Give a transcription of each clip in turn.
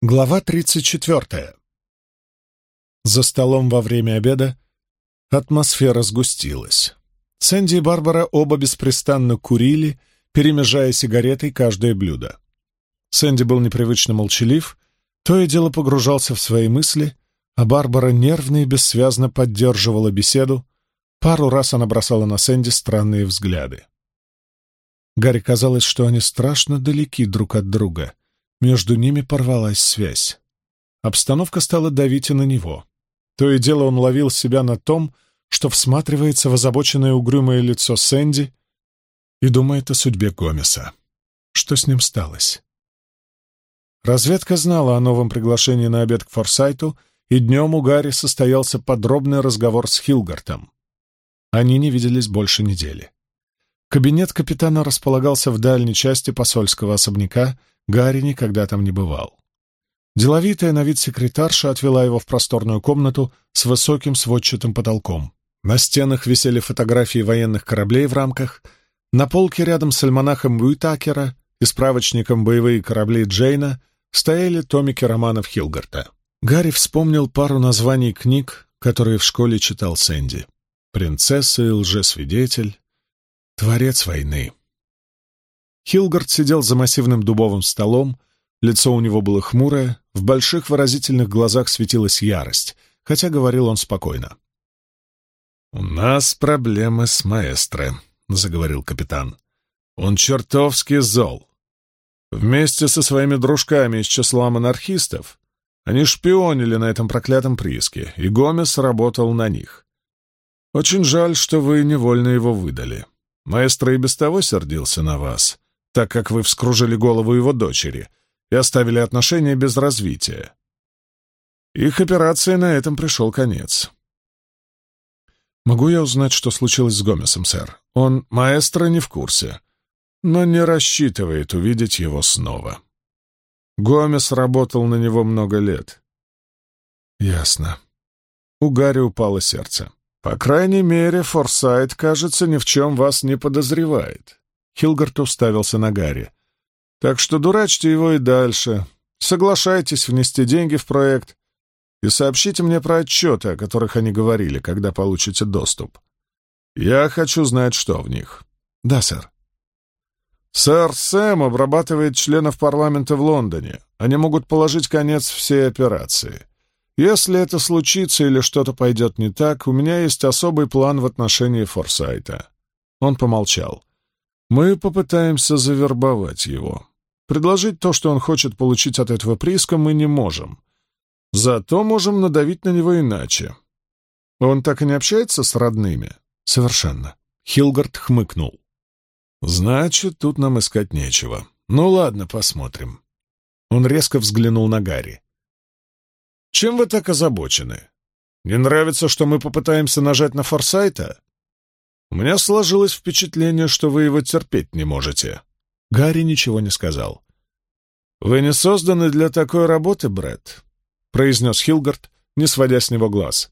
Глава 34. За столом во время обеда атмосфера сгустилась. Сэнди и Барбара оба беспрестанно курили, перемежая сигаретой каждое блюдо. Сэнди был непривычно молчалив, то и дело погружался в свои мысли, а Барбара нервно и бессвязно поддерживала беседу. Пару раз она бросала на Сэнди странные взгляды. Гарри казалось, что они страшно далеки друг от друга — между ними порвалась связь. Обстановка стала давить и на него. То и дело он ловил себя на том, что всматривается в озабоченное угрюмое лицо Сэнди и думает о судьбе Гомеса. Что с ним сталось? Разведка знала о новом приглашении на обед к Форсайту, и днем у Гарри состоялся подробный разговор с Хилгартом. Они не виделись больше недели. Кабинет капитана располагался в дальней части посольского особняка, Гарри никогда там не бывал. Деловитая на вид секретарша отвела его в просторную комнату с высоким сводчатым потолком. На стенах висели фотографии военных кораблей в рамках, на полке рядом с альманахом Уитакера и справочником «Боевые корабли Джейна» стояли томики романов Хилгарта. Гарри вспомнил пару названий книг, которые в школе читал Сэнди. «Принцесса и лжесвидетель», «Творец войны». Хилгард сидел за массивным дубовым столом, лицо у него было хмурое, в больших выразительных глазах светилась ярость, хотя говорил он спокойно. «У нас проблемы с маэстро», — заговорил капитан. «Он чертовски зол. Вместе со своими дружками из числа монархистов они шпионили на этом проклятом прииске, и Гомес работал на них. Очень жаль, что вы невольно его выдали. Маэстро и без того сердился на вас, так как вы вскружили голову его дочери и оставили отношения без развития. Их операции на этом пришел конец. Могу я узнать, что случилось с Гомесом, сэр? Он, маэстро, не в курсе, но не рассчитывает увидеть его снова. Гомес работал на него много лет. Ясно. У Гарри упало сердце. По крайней мере, Форсайт, кажется, ни в чем вас не подозревает. Хилгард уставился на Гарри. «Так что дурачьте его и дальше. Соглашайтесь внести деньги в проект и сообщите мне про отчеты, о которых они говорили, когда получите доступ. Я хочу знать, что в них». «Да, сэр». «Сэр Сэм обрабатывает членов парламента в Лондоне. Они могут положить конец всей операции. Если это случится или что-то пойдет не так, у меня есть особый план в отношении Форсайта». Он помолчал. Мы попытаемся завербовать его. Предложить то, что он хочет получить от этого прииска, мы не можем. Зато можем надавить на него иначе. Он так и не общается с родными? Совершенно. Хилгард хмыкнул. Значит, тут нам искать нечего. Ну ладно, посмотрим. Он резко взглянул на Гарри. Чем вы так озабочены? Не нравится, что мы попытаемся нажать на Форсайта? У меня сложилось впечатление, что вы его терпеть не можете». Гарри ничего не сказал. «Вы не созданы для такой работы, Брэд», — произнес Хилгард, не сводя с него глаз.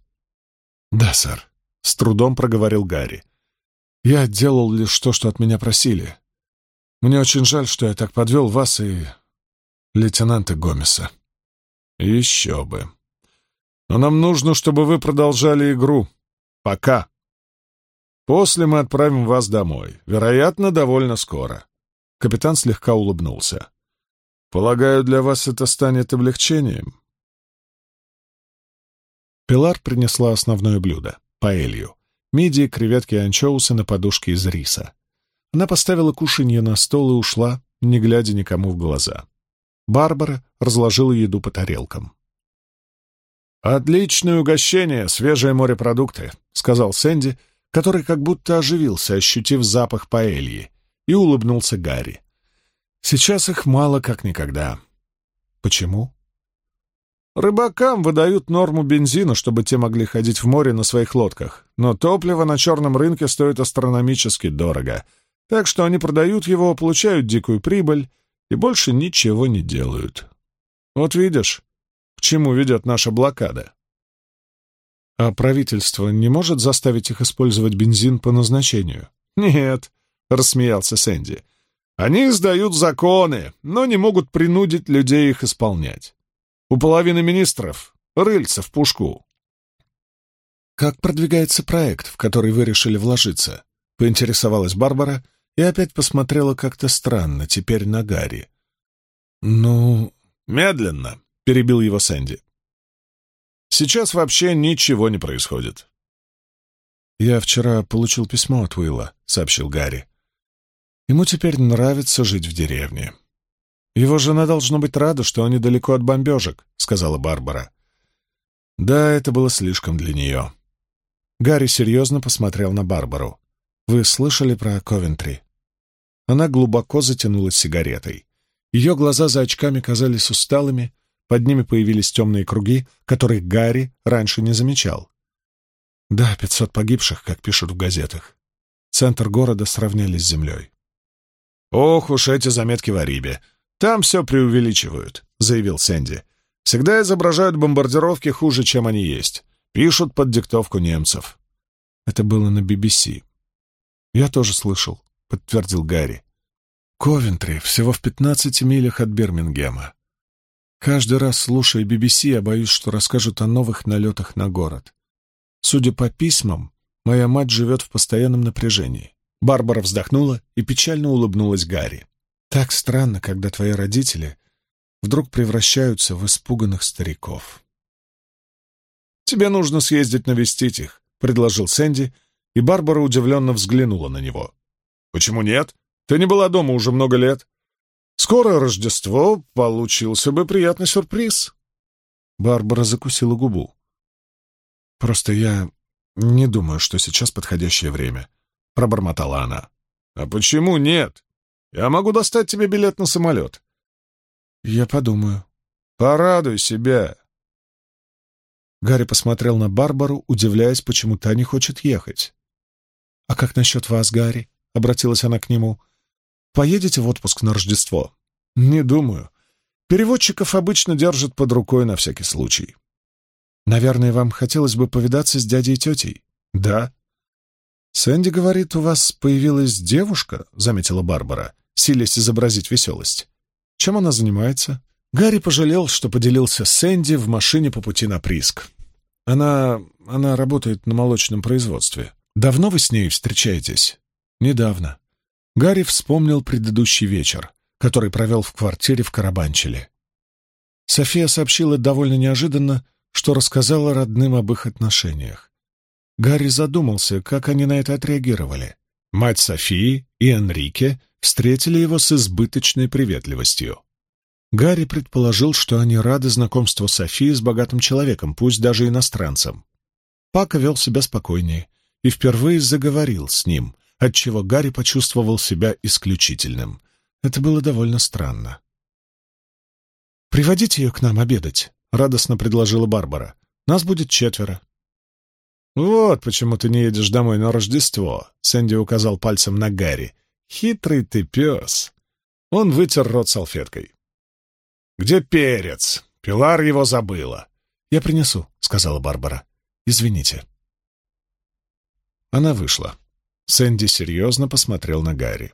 «Да, сэр», — с трудом проговорил Гарри. «Я делал лишь то, что от меня просили. Мне очень жаль, что я так подвел вас и лейтенанта Гомеса». «Еще бы. Но нам нужно, чтобы вы продолжали игру. Пока». После мы отправим вас домой. Вероятно, довольно скоро. Капитан слегка улыбнулся. Полагаю, для вас это станет облегчением. Пилар принесла основное блюдо — паэлью. Мидии, креветки и анчоусы на подушке из риса. Она поставила кушанье на стол и ушла, не глядя никому в глаза. Барбара разложила еду по тарелкам. «Отличное угощение, свежие морепродукты», — сказал Сэнди, — который как будто оживился, ощутив запах паэльи, и улыбнулся Гарри. Сейчас их мало как никогда. Почему? Рыбакам выдают норму бензина, чтобы те могли ходить в море на своих лодках, но топливо на черном рынке стоит астрономически дорого, так что они продают его, получают дикую прибыль и больше ничего не делают. Вот видишь, к чему ведет наша блокада. А правительство не может заставить их использовать бензин по назначению? Нет, рассмеялся Сэнди. Они издают законы, но не могут принудить людей их исполнять. У половины министров рыльца в пушку. «Как продвигается проект, в который вы решили вложиться?» — поинтересовалась Барбара и опять посмотрела как-то странно, теперь на Гарри. «Ну, медленно», — перебил его Сэнди. «Сейчас вообще ничего не происходит». «Я вчера получил письмо от Уилла», — сообщил Гарри. «Ему теперь нравится жить в деревне». «Его жена должно быть рада, что они далеко от бомбежек», — сказала Барбара. Да, это было слишком для нее. Гарри серьезно посмотрел на Барбару. «Вы слышали про Ковентри?» Она глубоко затянулась сигаретой. Ее глаза за очками казались усталыми, под ними появились темные круги, которых Гарри раньше не замечал. Да, пятьсот погибших, как пишут в газетах. Центр города сравняли с землей. «Ох уж эти заметки в Арибе! Там все преувеличивают», — заявил Сэнди. «Всегда изображают бомбардировки хуже, чем они есть. Пишут под диктовку немцев». Это было на BBC. «Я тоже слышал», — подтвердил Гарри. «Ковентри всего в пятнадцати милях от Бирмингема. Каждый раз, слушая BBC, я боюсь, что расскажут о новых налетах на город. Судя по письмам, моя мать живет в постоянном напряжении». Барбара вздохнула и печально улыбнулась Гарри. «Так странно, когда твои родители вдруг превращаются в испуганных стариков». «Тебе нужно съездить навестить их», — предложил Сэнди, и Барбара удивленно взглянула на него. «Почему нет? Ты не была дома уже много лет. Скоро Рождество, получился бы приятный сюрприз». Барбара закусила губу. «Просто я не думаю, что сейчас подходящее время», — пробормотала она. «А почему нет? Я могу достать тебе билет на самолет». «Я подумаю». «Порадуй себя. Гарри посмотрел на Барбару, удивляясь, почему та не хочет ехать. «А как насчет вас, Гарри?» — обратилась она к нему. «Поедете в отпуск на Рождество?» «Не думаю. Переводчиков обычно держат под рукой на всякий случай». «Наверное, вам хотелось бы повидаться с дядей и тетей?» «Да». «Сэнди говорит, у вас появилась девушка», — заметила Барбара, силясь изобразить веселость. «Чем она занимается?» Гарри пожалел, что поделился с Сэнди в машине по пути на Приск. Она... она работает на молочном производстве. Давно вы с ней встречаетесь? Недавно. Гарри вспомнил предыдущий вечер, который провел в квартире в Карабанчеле. София сообщила довольно неожиданно, что рассказала родным об их отношениях. Гарри задумался, как они на это отреагировали. Мать Софии и Энрике встретили его с избыточной приветливостью. Гарри предположил, что они рады знакомству Софии с богатым человеком, пусть даже иностранцем. Пака вел себя спокойнее и впервые заговорил с ним, отчего Гарри почувствовал себя исключительным. Это было довольно странно. «Приводите ее к нам обедать», — радостно предложила Барбара. «Нас будет четверо». «Вот почему ты не едешь домой на Рождество», — Сэнди указал пальцем на Гарри. «Хитрый ты пес». Он вытер рот салфеткой. «Где перец? Пилар его забыла». «Я принесу», — сказала Барбара. «Извините». Она вышла. Сэнди серьезно посмотрел на Гарри.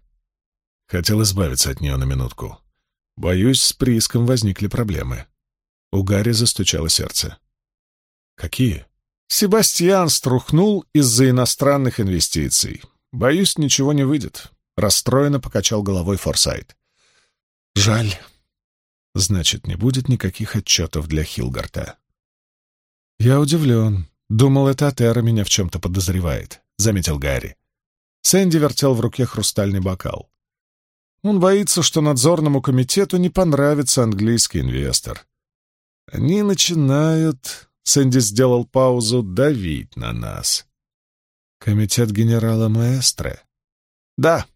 Хотел избавиться от нее на минутку. Боюсь, с прииском возникли проблемы. У Гарри застучало сердце. «Какие?» «Себастьян струхнул из-за иностранных инвестиций. Боюсь, ничего не выйдет», — расстроенно покачал головой Форсайт. «Жаль. Значит, не будет никаких отчетов для Хилгарта. «Я удивлен. Думал, это Атера меня в чем-то подозревает», — заметил Гарри. Сэнди вертел в руке хрустальный бокал. Он боится, что надзорному комитету не понравится английский инвестор. Они начинают, Сэнди сделал паузу, давить на нас. Комитет генерала Маэстро? Да,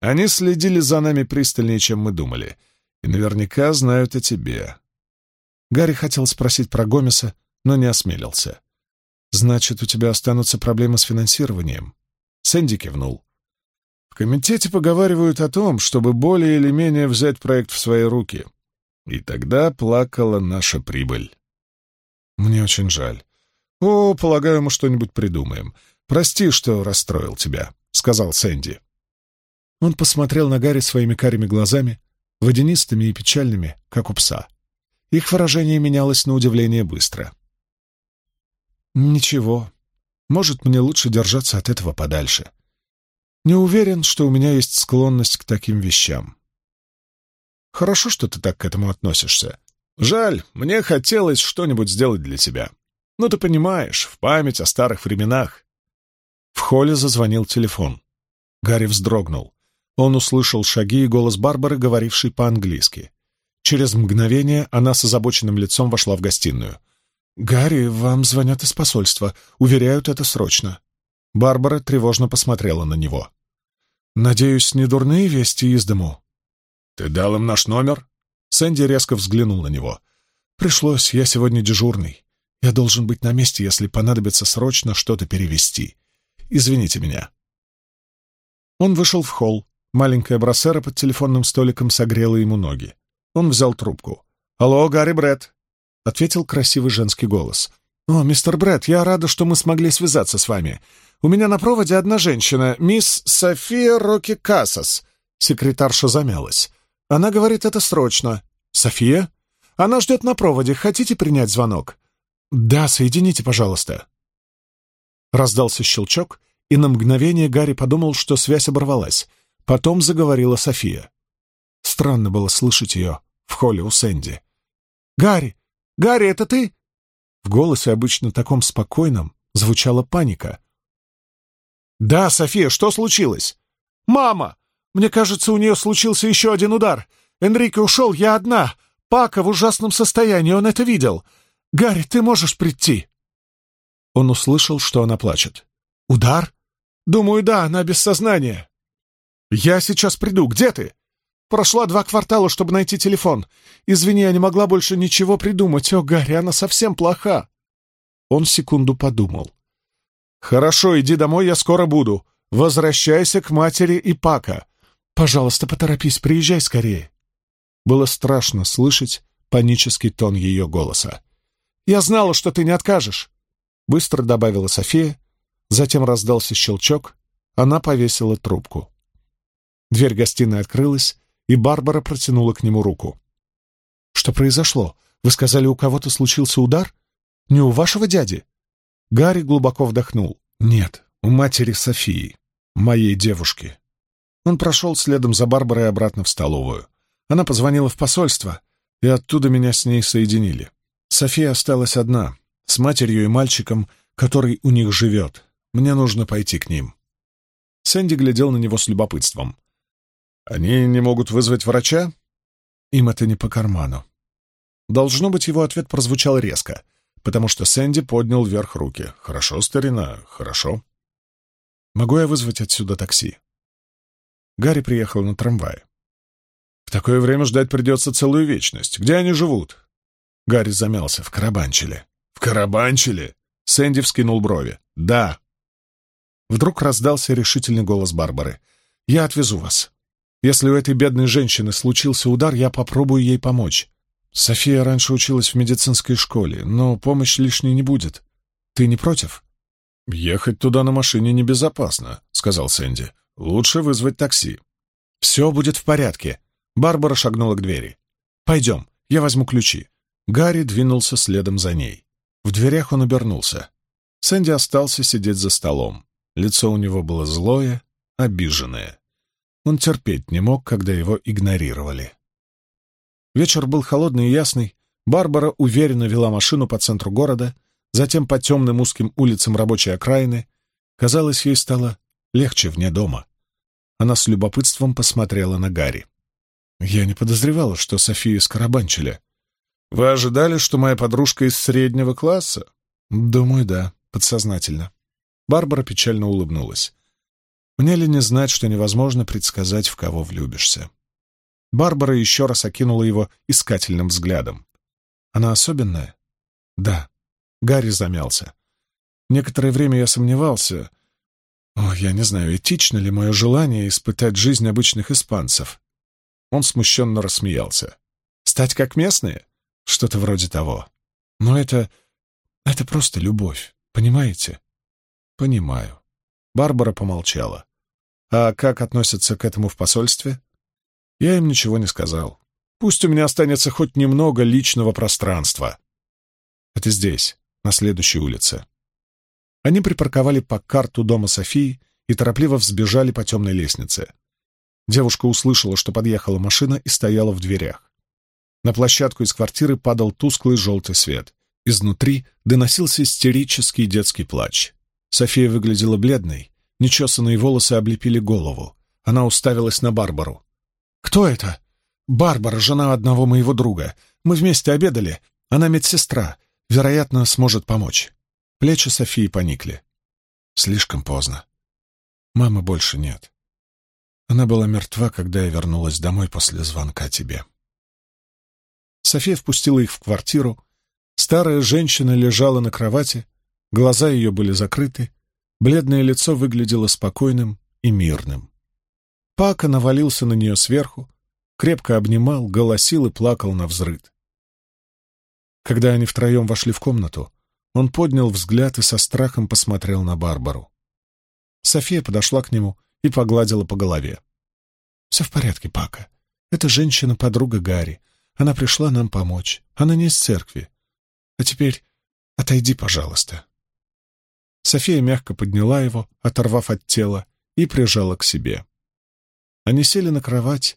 они следили за нами пристальнее, чем мы думали и наверняка знают о тебе». Гарри хотел спросить про Гомеса, но не осмелился. «Значит, у тебя останутся проблемы с финансированием?» Сэнди кивнул. «В комитете поговаривают о том, чтобы более или менее взять проект в свои руки. И тогда плакала наша прибыль». «Мне очень жаль. О, полагаю, мы что-нибудь придумаем. Прости, что расстроил тебя», — сказал Сэнди. Он посмотрел на Гарри своими карими глазами, водянистыми и печальными, как у пса. Их выражение менялось на удивление быстро. «Ничего. Может, мне лучше держаться от этого подальше. Не уверен, что у меня есть склонность к таким вещам. Хорошо, что ты так к этому относишься. Жаль, мне хотелось что-нибудь сделать для тебя. Ну, ты понимаешь, в память о старых временах. В холле зазвонил телефон. Гарри вздрогнул. Он услышал шаги и голос Барбары, говорившей по-английски. Через мгновение она с озабоченным лицом вошла в гостиную. «Гарри, вам звонят из посольства. Уверяют, это срочно». Барбара тревожно посмотрела на него. «Надеюсь, не дурные вести из дому?» «Ты дал им наш номер?» Сэнди резко взглянул на него. «Пришлось, я сегодня дежурный. Я должен быть на месте, если понадобится срочно что-то перевести. Извините меня». Он вышел в холл. Маленькая бросера под телефонным столиком согрела ему ноги. Он взял трубку. «Алло, Гарри Бретт!» — ответил красивый женский голос. «О, мистер Бретт, я рада, что мы смогли связаться с вами. У меня на проводе одна женщина, мисс София Рокки Кассас». Секретарша замялась. «Она говорит это срочно». «София?» «Она ждет на проводе. Хотите принять звонок?» «Да, соедините, пожалуйста». Раздался щелчок, и на мгновение Гарри подумал, что связь оборвалась. Потом заговорила София. Странно было слышать ее в холле у Сэнди. «Гарри! Гарри, это ты?» В голосе, обычно таком спокойном, звучала паника. «Да, София, что случилось?» «Мама! Мне кажется, у нее случился еще один удар. Энрике ушел, я одна. Пака в ужасном состоянии, он это видел. Гарри, ты можешь прийти?» Он услышал, что она плачет. «Удар? Думаю, да, она без сознания». «Я сейчас приду. Где ты?» «Прошла два квартала, чтобы найти телефон. Извини, я не могла больше ничего придумать. О, Гарри, она совсем плоха». Он секунду подумал. «Хорошо, иди домой, я скоро буду. Возвращайся к матери и Пака. Пожалуйста, поторопись, приезжай скорее». Было страшно слышать панический тон ее голоса. «Я знала, что ты не откажешь», — быстро добавила София, Затем раздался щелчок, она повесила трубку. Дверь гостиной открылась, и Барбара протянула к нему руку. «Что произошло? Вы сказали, у кого-то случился удар? Не у вашего дяди?» Гарри глубоко вдохнул. «Нет, у матери Софии, моей девушки». Он прошел следом за Барбарой обратно в столовую. Она позвонила в посольство, и оттуда меня с ней соединили. София осталась одна, с матерью и мальчиком, который у них живет. Мне нужно пойти к ним». Сэнди глядел на него с любопытством. «Они не могут вызвать врача?» «Им это не по карману». Должно быть, его ответ прозвучал резко, потому что Сэнди поднял вверх руки. «Хорошо, старина, хорошо». «Могу я вызвать отсюда такси?» Гарри приехал на трамвае. «В такое время ждать придется целую вечность. Где они живут?» Гарри замялся. «В Карабанчеле». «В Карабанчеле?» Сэнди вскинул брови. «Да». Вдруг раздался решительный голос Барбары. «Я отвезу вас. Если у этой бедной женщины случился удар, я попробую ей помочь. София раньше училась в медицинской школе, но помощь лишней не будет. Ты не против?» «Ехать туда на машине небезопасно», — сказал Сэнди. «Лучше вызвать такси». «Все будет в порядке». Барбара шагнула к двери. «Пойдем, я возьму ключи». Гарри двинулся следом за ней. В дверях он обернулся. Сэнди остался сидеть за столом. Лицо у него было злое, обиженное. Он терпеть не мог, когда его игнорировали. Вечер был холодный и ясный. Барбара уверенно вела машину по центру города, затем по темным узким улицам рабочей окраины. Казалось, ей стало легче вне дома. Она с любопытством посмотрела на Гарри. «Я не подозревала, что София из Карабанчеля. Вы ожидали, что моя подружка из среднего класса?» «Думаю, да, подсознательно. Барбара печально улыбнулась. «Мне ли не знать, что невозможно предсказать, в кого влюбишься?» Барбара еще раз окинула его искательным взглядом. «Она особенная?» «Да». Гарри замялся. «Некоторое время я сомневался. О, я не знаю, этично ли мое желание испытать жизнь обычных испанцев?» Он смущенно рассмеялся. «Стать как местные? Что-то вроде того. Но это... это просто любовь, понимаете?» «Понимаю». Барбара помолчала. «А как относятся к этому в посольстве?» «Я им ничего не сказал. Пусть у меня останется хоть немного личного пространства. Это здесь, на следующей улице. Они припарковали по карту дома Софии и торопливо взбежали по темной лестнице. Девушка услышала, что подъехала машина и стояла в дверях. На площадку из квартиры падал тусклый желтый свет. Изнутри доносился истерический детский плач. София выглядела бледной, нечесанные волосы облепили голову. Она уставилась на Барбару. «Кто это?» «Барбара, жена одного моего друга. Мы вместе обедали. Она медсестра. Вероятно, сможет помочь». Плечи Софии поникли. Слишком поздно. Мамы больше нет. Она была мертва, когда я вернулась домой после звонка тебе. София впустила их в квартиру. Старая женщина лежала на кровати, глаза ее были закрыты, бледное лицо выглядело спокойным и мирным. Пака навалился на нее сверху, крепко обнимал, голосил и плакал на взрыд. Когда они втроем вошли в комнату, он поднял взгляд и со страхом посмотрел на Барбару. София подошла к нему и погладила по голове. «Все в порядке, Пака. Это женщина-подруга Гарри. Она пришла нам помочь. Она не из церкви. А теперь отойди, пожалуйста». София мягко подняла его, оторвав от тела, и прижала к себе. Они сели на кровать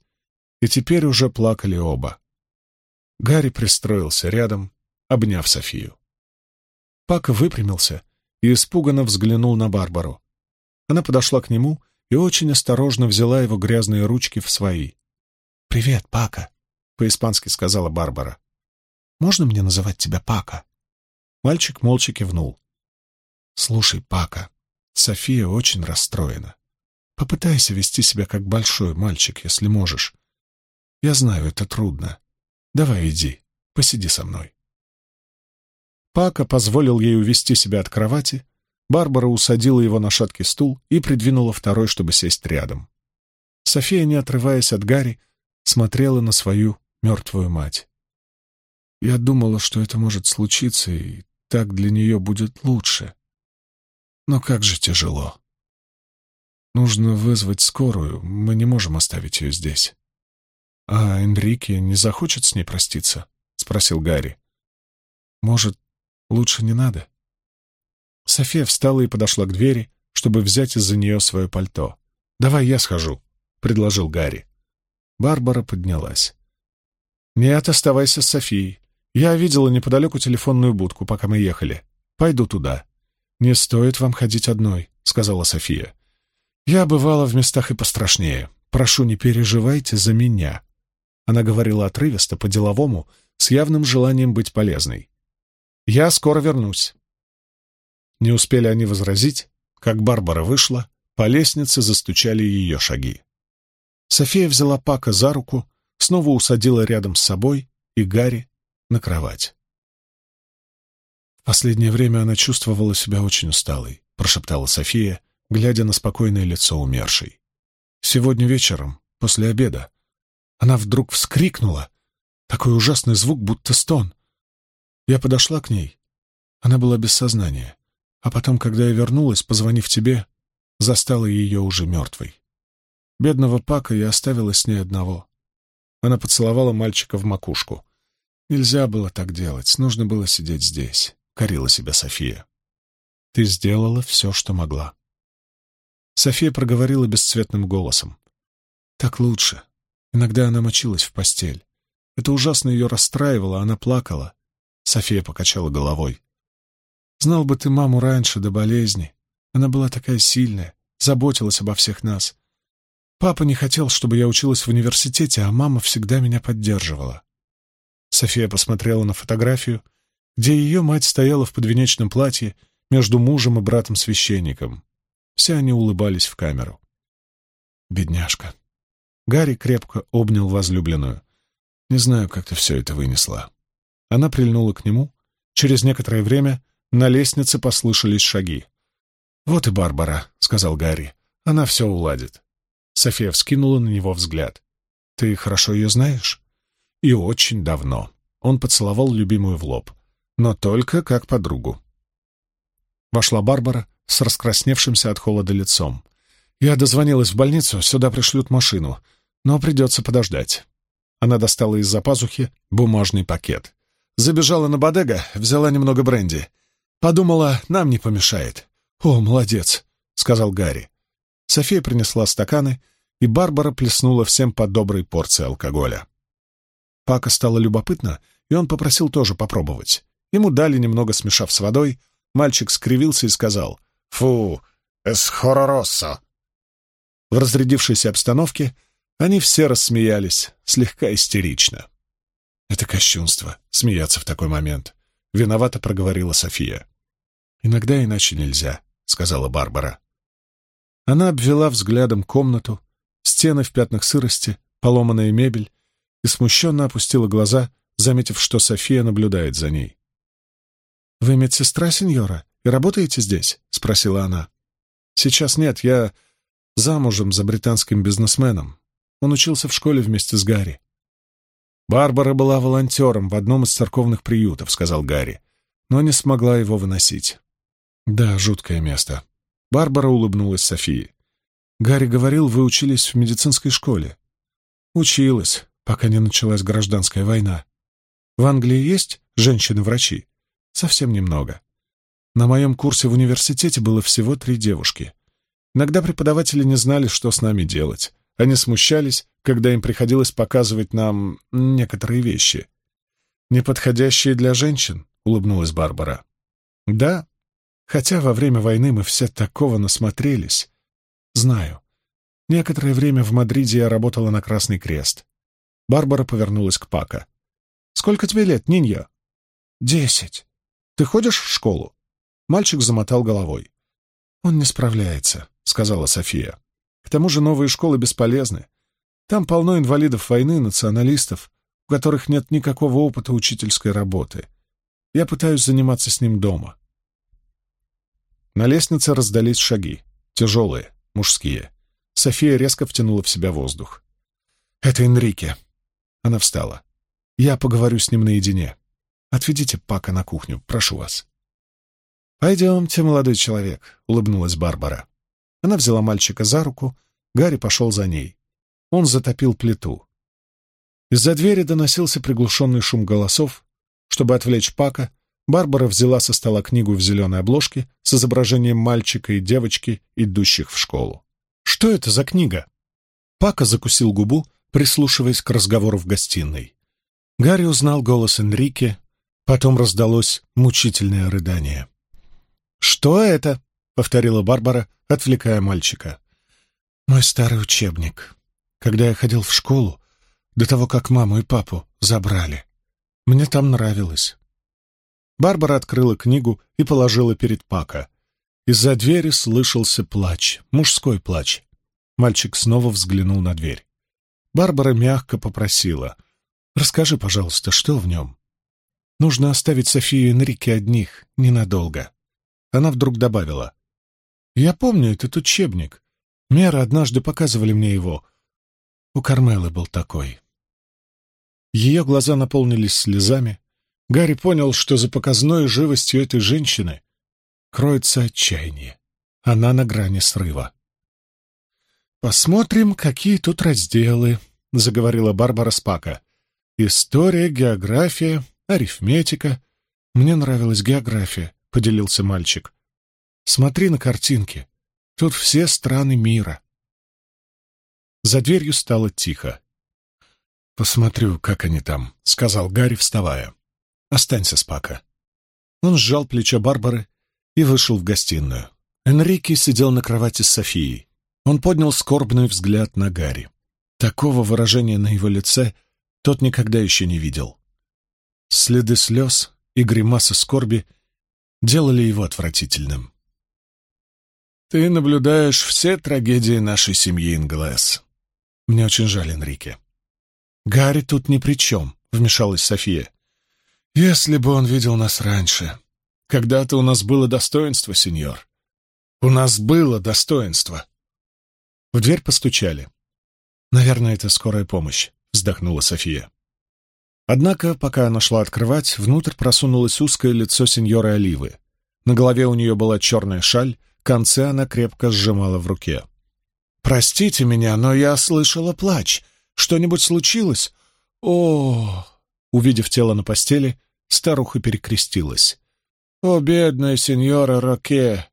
и теперь уже плакали оба. Гарри пристроился рядом, обняв Софию. Пака выпрямился и испуганно взглянул на Барбару. Она подошла к нему и очень осторожно взяла его грязные ручки в свои. «Привет, Пака», — по-испански сказала Барбара. «Можно мне называть тебя Пака?» Мальчик молча кивнул. «Слушай, Пака, София очень расстроена. Попытайся вести себя как большой мальчик, если можешь. Я знаю, это трудно. Давай иди, посиди со мной». Пака позволил ей увести себя от кровати, Барбара усадила его на шаткий стул и придвинула второй, чтобы сесть рядом. София, не отрываясь от Гарри, смотрела на свою мертвую мать. Я думала, что это может случиться, и так для нее будет лучше. Но как же тяжело. Нужно вызвать скорую, мы не можем оставить ее здесь. — А Энрике не захочет с ней проститься? — спросил Гарри. — Может, Лучше не надо. София встала и подошла к двери, чтобы взять из-за нее свое пальто. «Давай я схожу», — предложил Гарри. Барбара поднялась. «Нет, оставайся с Софией. Я видела неподалеку телефонную будку, пока мы ехали. Пойду туда». «Не стоит вам ходить одной», — сказала София. «Я бывала в местах и пострашнее. Прошу, не переживайте за меня». Она говорила отрывисто, по-деловому, с явным желанием быть полезной. Я скоро вернусь». Не успели они возразить, как Барбара вышла, по лестнице застучали ее шаги. София взяла Пака за руку, снова усадила рядом с собой и Гарри на кровать. Последнее время она чувствовала себя очень усталой, прошептала София, глядя на спокойное лицо умершей. Сегодня вечером, после обеда, она вдруг вскрикнула. Такой ужасный звук, будто стон. Я подошла к ней. Она была без сознания. А потом, когда я вернулась, позвонив тебе, застала ее уже мертвой. Бедного Пака я оставила с ней одного. Она поцеловала мальчика в макушку. Нельзя было так делать, нужно было сидеть здесь, — корила себя София. Ты сделала все, что могла. София проговорила бесцветным голосом. Так лучше. Иногда она мочилась в постель. Это ужасно ее расстраивало, она плакала. София покачала головой. «Знал бы ты маму раньше, до болезни. Она была такая сильная, заботилась обо всех нас. Папа не хотел, чтобы я училась в университете, а мама всегда меня поддерживала». София посмотрела на фотографию, где ее мать стояла в подвенечном платье между мужем и братом-священником. Все они улыбались в камеру. «Бедняжка». Гарри крепко обнял возлюбленную. «Не знаю, как ты все это вынесла». Она прильнула к нему. Через некоторое время на лестнице послышались шаги. «Вот и Барбара», — сказал Гарри. «Она все уладит». София вскинула на него взгляд. «Ты хорошо ее знаешь?» «И очень давно». Он поцеловал любимую в лоб. «Но только как подругу». Вошла Барбара с раскрасневшимся от холода лицом. «Я дозвонилась в больницу, сюда пришлют машину, но придется подождать». Она достала из-за пазухи бумажный пакет. Забежала на Бодега, взяла немного бренди. Подумала, нам не помешает. «О, молодец», — сказал Гарри. София принесла стаканы, и Барбара плеснула всем по доброй порции алкоголя. Пака стало любопытно, и он попросил тоже попробовать. Ему дали, немного смешав с водой. Мальчик скривился и сказал «Фу, эсхоророссо». В разрядившейся обстановке они все рассмеялись, слегка истерично. «Это кощунство, смеяться в такой момент», — виновато проговорила София. «Иногда иначе нельзя», — сказала Барбара. Она обвела взглядом комнату, стены в пятнах сырости, поломанная мебель, и смущенно опустила глаза, заметив, что София наблюдает за ней. «Вы медсестра, сеньора, и работаете здесь?» — спросила она. «Сейчас нет, я замужем за британским бизнесменом. Он учился в школе вместе с Гарри». «Барбара была волонтером в одном из церковных приютов», — сказал Гарри, но не смогла его выносить. «Да, жуткое место». Барбара улыбнулась Софии. «Гарри говорил, вы учились в медицинской школе». «Училась, пока не началась гражданская война. В Англии есть женщины-врачи?» Совсем немного. На моем курсе в университете было всего три девушки. Иногда преподаватели не знали, что с нами делать. Они смущались, когда им приходилось показывать нам некоторые вещи. «Неподходящие для женщин», — улыбнулась Барбара. «Да, хотя во время войны мы все такого насмотрелись. Знаю. Некоторое время в Мадриде я работала на Красный Крест». Барбара повернулась к Пака. «Сколько тебе лет, Нинья?» «Десять». Ты ходишь в школу?» Мальчик замотал головой. «Он не справляется», — сказала София. «К тому же новые школы бесполезны. Там полно инвалидов войны, националистов, у которых нет никакого опыта учительской работы. Я пытаюсь заниматься с ним дома». На лестнице раздались шаги. Тяжелые, мужские. София резко втянула в себя воздух. «Это Энрике». Она встала. «Я поговорю с ним наедине». Отведите Пака на кухню, прошу вас». «Пойдемте, молодой человек», — улыбнулась Барбара. Она взяла мальчика за руку, Гарри пошел за ней. Он затопил плиту. Из-за двери доносился приглушенный шум голосов. Чтобы отвлечь Пака, Барбара взяла со стола книгу в зеленой обложке с изображением мальчика и девочки, идущих в школу. «Что это за книга?» Пака закусил губу, прислушиваясь к разговору в гостиной. Гарри узнал голос Энрике, Потом раздалось мучительное рыдание. «Что это?» — повторила Барбара, отвлекая мальчика. «Мой старый учебник. Когда я ходил в школу, до того, как маму и папу забрали. Мне там нравилось». Барбара открыла книгу и положила перед Пака. Из-за двери слышался плач, мужской плач. Мальчик снова взглянул на дверь. Барбара мягко попросила. «Расскажи, пожалуйста, что в нем?» Нужно оставить Софию и Энрике одних, ненадолго. Она вдруг добавила. «Я помню этот учебник. Мера однажды показывали мне его. У Кармелы был такой». Ее глаза наполнились слезами. Гарри понял, что за показной живостью этой женщины кроется отчаяние. Она на грани срыва. «Посмотрим, какие тут разделы», — заговорила Барбара Спака. «История, география, арифметика. Мне нравилась география, — поделился мальчик. Смотри на картинки. Тут все страны мира. За дверью стало тихо. «Посмотрю, как они там», — сказал Гарри, вставая. «Останься, Спака». Он сжал плечо Барбары и вышел в гостиную. Энрике сидел на кровати с Софией. Он поднял скорбный взгляд на Гарри. Такого выражения на его лице тот никогда еще не видел. Следы слез и гримасы скорби делали его отвратительным. «Ты наблюдаешь все трагедии нашей семьи, Инглэс. Мне очень жаль, Энрике». «Гарри тут ни при чем», — вмешалась София. «Если бы он видел нас раньше. Когда-то у нас было достоинство, сеньор. У нас было достоинство». В дверь постучали. «Наверное, это скорая помощь», — вздохнула София. Однако, пока она шла открывать, внутрь просунулось узкое лицо сеньоры Оливы. На голове у нее была черная шаль, концы она крепко сжимала в руке. «Простите меня, но я слышала плач. Что-нибудь случилось?» О, увидев тело на постели, старуха перекрестилась. О, бедная сеньора Роке,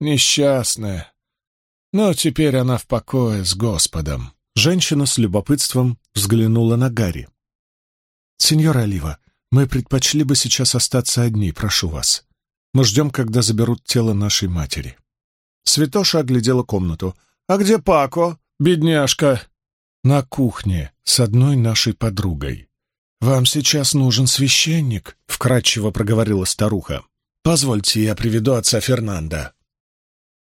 несчастная. Но теперь она в покое с Господом. Женщина с любопытством взглянула на Гарри. «Сеньора Олива, мы предпочли бы сейчас остаться одни, прошу вас. Мы ждем, когда заберут тело нашей матери». Святоша оглядела комнату. «А где Пако, бедняжка?» «На кухне, с одной нашей подругой». «Вам сейчас нужен священник», — вкратчиво проговорила старуха. «Позвольте, я приведу отца Фернанда».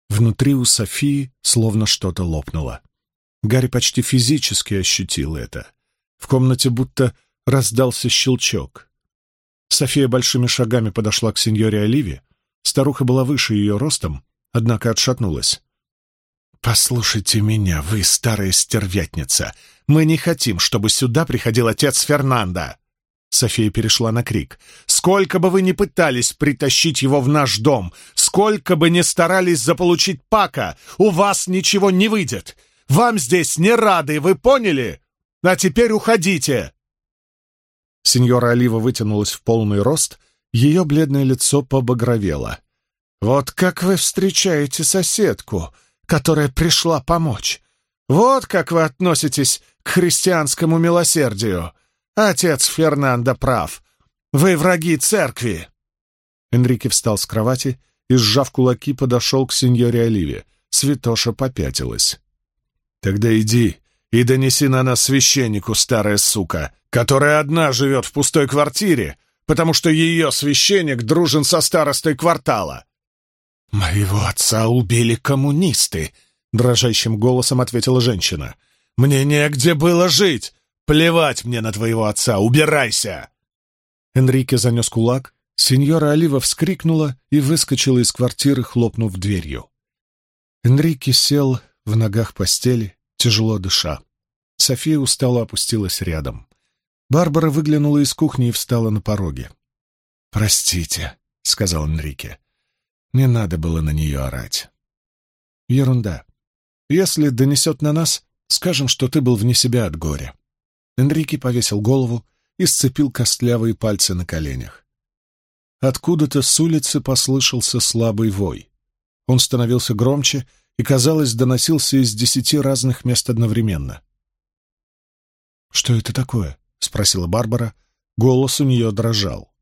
Внутри у Софии словно что-то лопнуло. Гарри почти физически ощутил это. В комнате будто раздался щелчок. София большими шагами подошла к сеньоре Оливе. Старуха была выше ее ростом, однако отшатнулась. «Послушайте меня, вы старая стервятница! Мы не хотим, чтобы сюда приходил отец Фернанда!» София перешла на крик. «Сколько бы вы ни пытались притащить его в наш дом, сколько бы ни старались заполучить Пака, у вас ничего не выйдет! Вам здесь не рады, вы поняли? А теперь уходите!» Сеньора Олива вытянулась в полный рост, ее бледное лицо побагровело. «Вот как вы встречаете соседку, которая пришла помочь! Вот как вы относитесь к христианскому милосердию! Отец Фернандо прав! Вы враги церкви!» Энрике встал с кровати и, сжав кулаки, подошел к сеньоре Оливе. Святоша попятилась. «Тогда иди и донеси на нас священнику, старая сука, которая одна живет в пустой квартире, потому что ее священник дружен со старостой квартала». «Моего отца убили коммунисты», — дрожащим голосом ответила женщина. «Мне негде было жить! Плевать мне на твоего отца! Убирайся!» Энрике занес кулак, сеньора Олива вскрикнула и выскочила из квартиры, хлопнув дверью. Энрике сел в ногах постели, тяжело дыша. София устало опустилась рядом. Барбара выглянула из кухни и встала на пороге. «Простите», — сказал Энрике. «Не надо было на нее орать». «Ерунда. Если донесет на нас, скажем, что ты был вне себя от горя». Энрике повесил голову и сцепил костлявые пальцы на коленях. Откуда-то с улицы послышался слабый вой. Он становился громче и, казалось, доносился из десяти разных мест одновременно. «Что это такое?» — спросила Барбара. Голос у нее дрожал.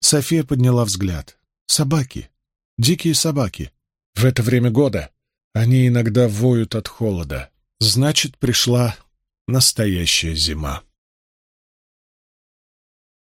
София подняла взгляд. «Собаки. Дикие собаки. В это время года они иногда воют от холода. Значит, пришла настоящая зима».